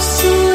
see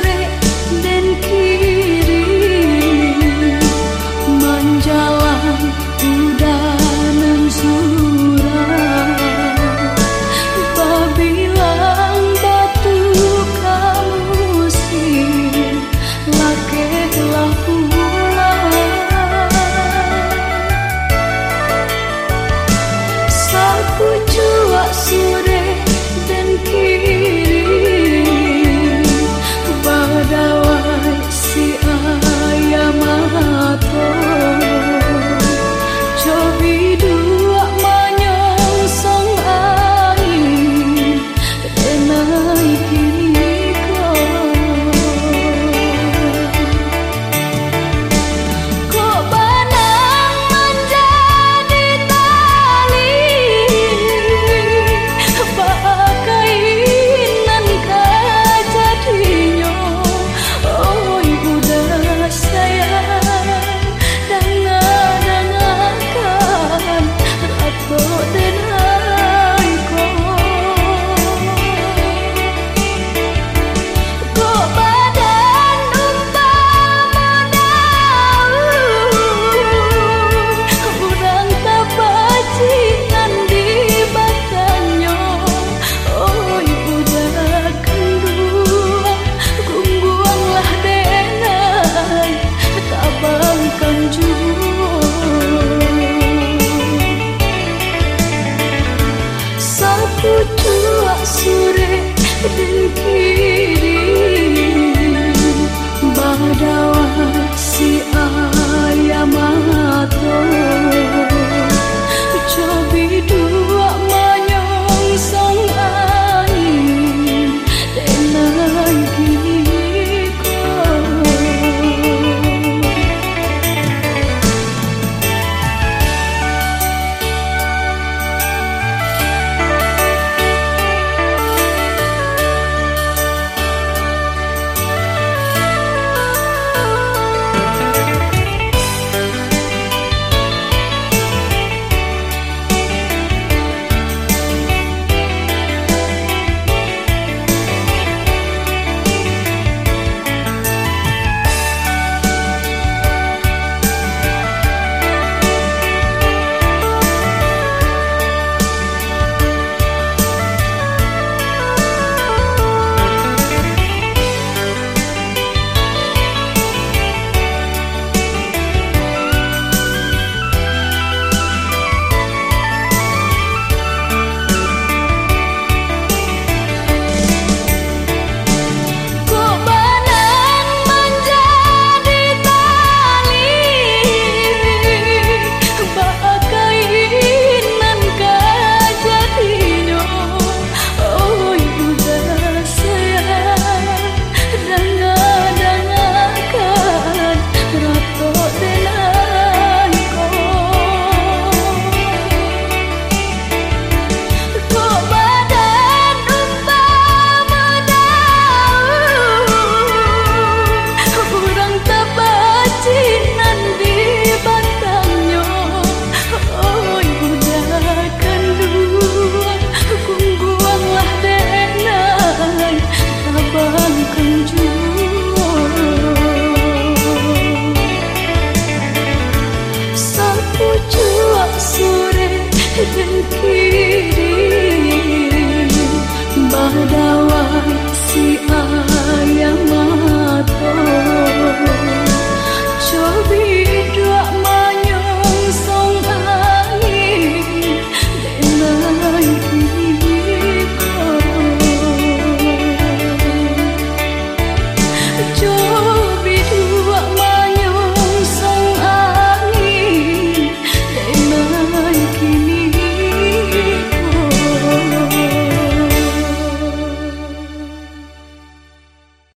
sore dan kini badau